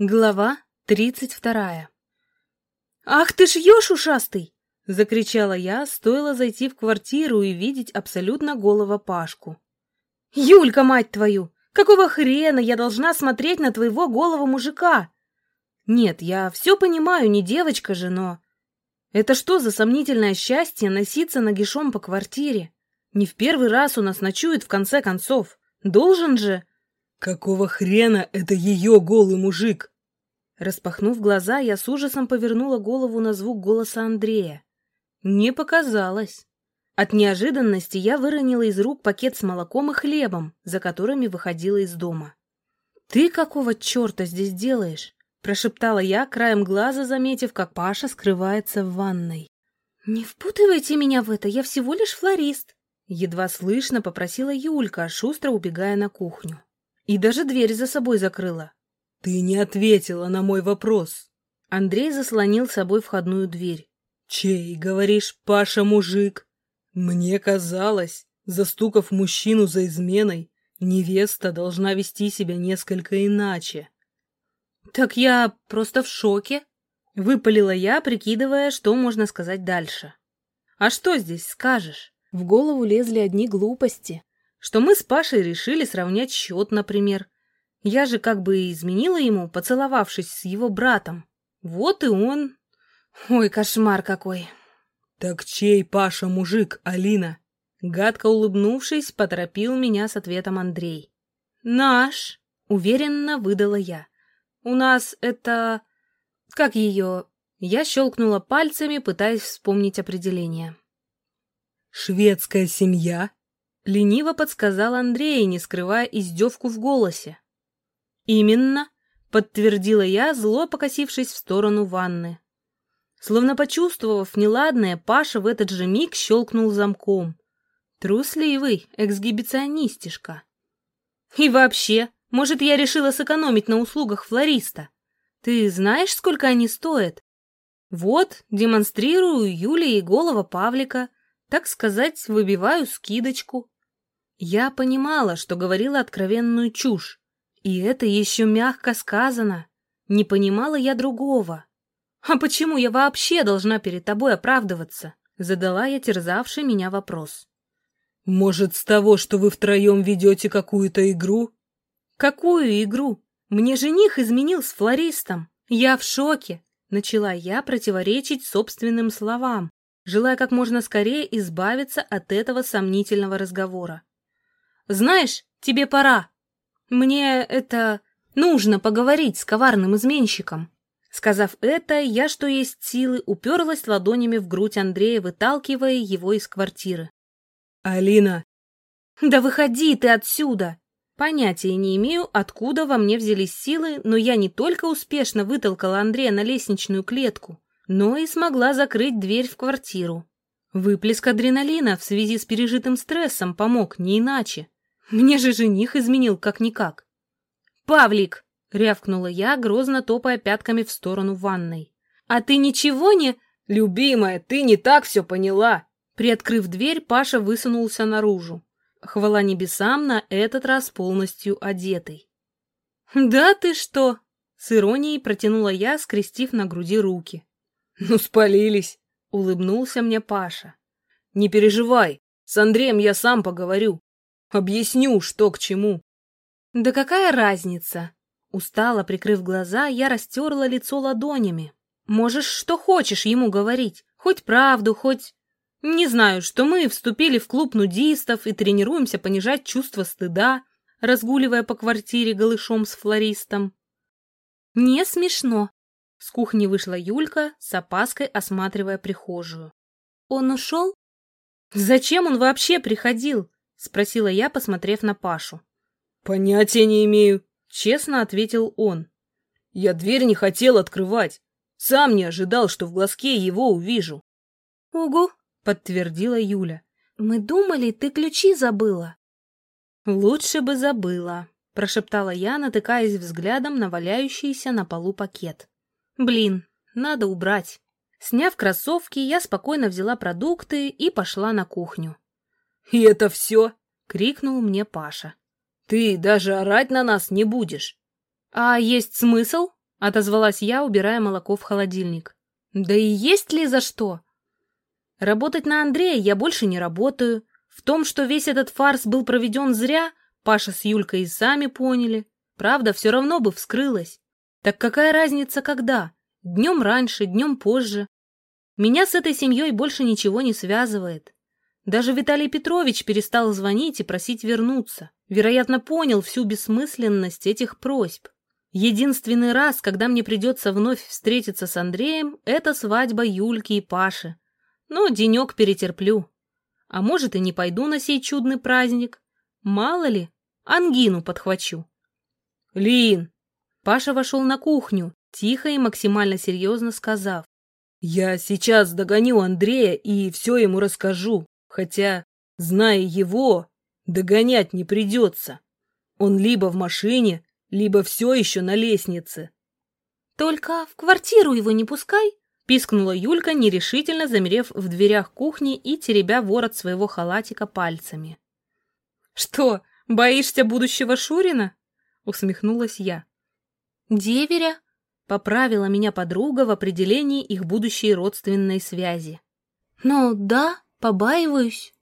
Глава тридцать вторая. «Ах ты ж ешь, ушастый!» — закричала я, стоило зайти в квартиру и видеть абсолютно голого Пашку. «Юлька, мать твою! Какого хрена я должна смотреть на твоего голого мужика?» «Нет, я все понимаю, не девочка же, но...» «Это что за сомнительное счастье носиться нагишом по квартире? Не в первый раз у нас ночует в конце концов. Должен же...» «Какого хрена это ее голый мужик?» Распахнув глаза, я с ужасом повернула голову на звук голоса Андрея. Не показалось. От неожиданности я выронила из рук пакет с молоком и хлебом, за которыми выходила из дома. «Ты какого черта здесь делаешь?» — прошептала я, краем глаза заметив, как Паша скрывается в ванной. «Не впутывайте меня в это, я всего лишь флорист!» Едва слышно попросила Юлька, шустро убегая на кухню. И даже дверь за собой закрыла. «Ты не ответила на мой вопрос». Андрей заслонил собой входную дверь. «Чей, говоришь, Паша мужик?» «Мне казалось, застукав мужчину за изменой, невеста должна вести себя несколько иначе». «Так я просто в шоке», — выпалила я, прикидывая, что можно сказать дальше. «А что здесь скажешь?» В голову лезли одни глупости что мы с Пашей решили сравнять счет, например. Я же как бы изменила ему, поцеловавшись с его братом. Вот и он. Ой, кошмар какой. Так чей Паша мужик, Алина? Гадко улыбнувшись, поторопил меня с ответом Андрей. Наш, уверенно выдала я. У нас это... Как ее... Я щелкнула пальцами, пытаясь вспомнить определение. «Шведская семья?» Лениво подсказал Андрей, не скрывая издевку в голосе. «Именно», — подтвердила я, зло покосившись в сторону ванны. Словно почувствовав неладное, Паша в этот же миг щелкнул замком. Трусливый эксгибиционистишка. И вообще, может, я решила сэкономить на услугах флориста? Ты знаешь, сколько они стоят? Вот, демонстрирую Юле и голова Павлика, так сказать, выбиваю скидочку. Я понимала, что говорила откровенную чушь, и это еще мягко сказано. Не понимала я другого. «А почему я вообще должна перед тобой оправдываться?» Задала я терзавший меня вопрос. «Может, с того, что вы втроем ведете какую-то игру?» «Какую игру? Мне жених изменил с флористом. Я в шоке!» Начала я противоречить собственным словам, желая как можно скорее избавиться от этого сомнительного разговора. Знаешь, тебе пора. Мне это... нужно поговорить с коварным изменщиком. Сказав это, я, что есть силы, уперлась ладонями в грудь Андрея, выталкивая его из квартиры. «Алина!» «Да выходи ты отсюда!» Понятия не имею, откуда во мне взялись силы, но я не только успешно вытолкала Андрея на лестничную клетку, но и смогла закрыть дверь в квартиру. Выплеск адреналина в связи с пережитым стрессом помог, не иначе. Мне же жених изменил как-никак. «Павлик!» — рявкнула я, грозно топая пятками в сторону ванной. «А ты ничего не...» «Любимая, ты не так все поняла!» Приоткрыв дверь, Паша высунулся наружу. Хвала небесам, на этот раз полностью одетый. «Да ты что?» — с иронией протянула я, скрестив на груди руки. «Ну, спалились!» — улыбнулся мне Паша. «Не переживай, с Андреем я сам поговорю. Объясню, что к чему. Да какая разница? Устало прикрыв глаза, я растерла лицо ладонями. Можешь что хочешь ему говорить, хоть правду, хоть... Не знаю, что мы вступили в клуб нудистов и тренируемся понижать чувство стыда, разгуливая по квартире голышом с флористом. Не смешно. С кухни вышла Юлька, с опаской осматривая прихожую. Он ушел? Зачем он вообще приходил? — спросила я, посмотрев на Пашу. «Понятия не имею», — честно ответил он. «Я дверь не хотел открывать. Сам не ожидал, что в глазке его увижу». «Угу», — подтвердила Юля. «Мы думали, ты ключи забыла». «Лучше бы забыла», — прошептала я, натыкаясь взглядом на валяющийся на полу пакет. «Блин, надо убрать». Сняв кроссовки, я спокойно взяла продукты и пошла на кухню. «И это все?» — крикнул мне Паша. «Ты даже орать на нас не будешь». «А есть смысл?» — отозвалась я, убирая молоко в холодильник. «Да и есть ли за что?» Работать на Андрея я больше не работаю. В том, что весь этот фарс был проведен зря, Паша с Юлькой и сами поняли. Правда, все равно бы вскрылась. Так какая разница когда? Днем раньше, днем позже. Меня с этой семьей больше ничего не связывает. Даже Виталий Петрович перестал звонить и просить вернуться. Вероятно, понял всю бессмысленность этих просьб. Единственный раз, когда мне придется вновь встретиться с Андреем, это свадьба Юльки и Паши. Но денек перетерплю. А может, и не пойду на сей чудный праздник. Мало ли, ангину подхвачу. Лин! Паша вошел на кухню, тихо и максимально серьезно сказав. Я сейчас догоню Андрея и все ему расскажу. Хотя, зная его, догонять не придется. Он либо в машине, либо все еще на лестнице. Только в квартиру его не пускай, пискнула Юлька, нерешительно замерев в дверях кухни и теребя ворот своего халатика пальцами. «Что, боишься будущего Шурина?» — усмехнулась я. «Деверя?» — поправила меня подруга в определении их будущей родственной связи. «Ну да, побаиваюсь».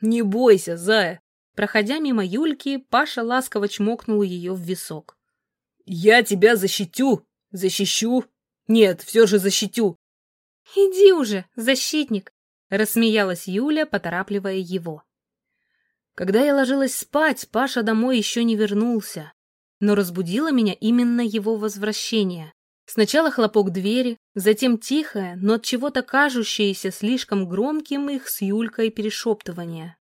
«Не бойся, зая!» Проходя мимо Юльки, Паша ласково чмокнул ее в висок. «Я тебя защитю! Защищу! Нет, все же защитю. Иди уже, защитник, рассмеялась Юля, поторапливая его. Когда я ложилась спать, Паша домой еще не вернулся, но разбудило меня именно его возвращение. Сначала хлопок двери, затем тихое, но от чего-то кажущееся слишком громким их с Юлькой перешептывание.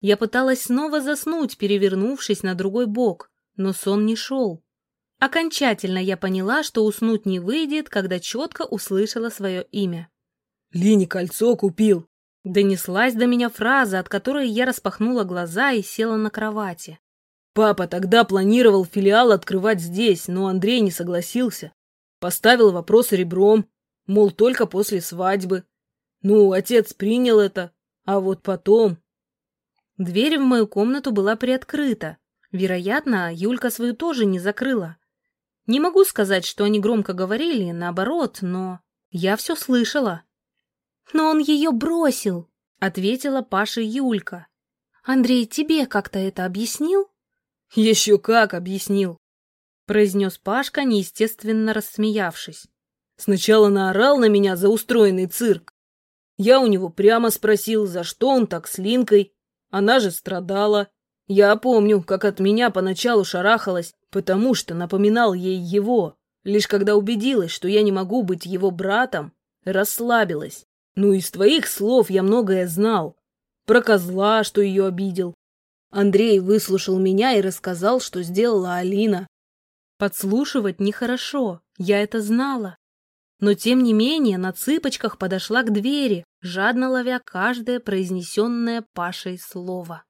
Я пыталась снова заснуть, перевернувшись на другой бок, но сон не шел. Окончательно я поняла, что уснуть не выйдет, когда четко услышала свое имя. «Лине кольцо купил!» Донеслась до меня фраза, от которой я распахнула глаза и села на кровати. «Папа тогда планировал филиал открывать здесь, но Андрей не согласился. Поставил вопрос ребром, мол, только после свадьбы. Ну, отец принял это, а вот потом...» Дверь в мою комнату была приоткрыта. Вероятно, Юлька свою тоже не закрыла. Не могу сказать, что они громко говорили, наоборот, но я все слышала. «Но он ее бросил», — ответила Паша Юлька. «Андрей тебе как-то это объяснил?» «Еще как объяснил», — произнес Пашка, неестественно рассмеявшись. «Сначала наорал на меня за устроенный цирк. Я у него прямо спросил, за что он так с Линкой. Она же страдала. Я помню, как от меня поначалу шарахалась, потому что напоминал ей его. Лишь когда убедилась, что я не могу быть его братом, расслабилась. Ну, из твоих слов я многое знал. Про козла, что ее обидел. Андрей выслушал меня и рассказал, что сделала Алина. Подслушивать нехорошо, я это знала. Но тем не менее на цыпочках подошла к двери, жадно ловя каждое произнесенное Пашей слово.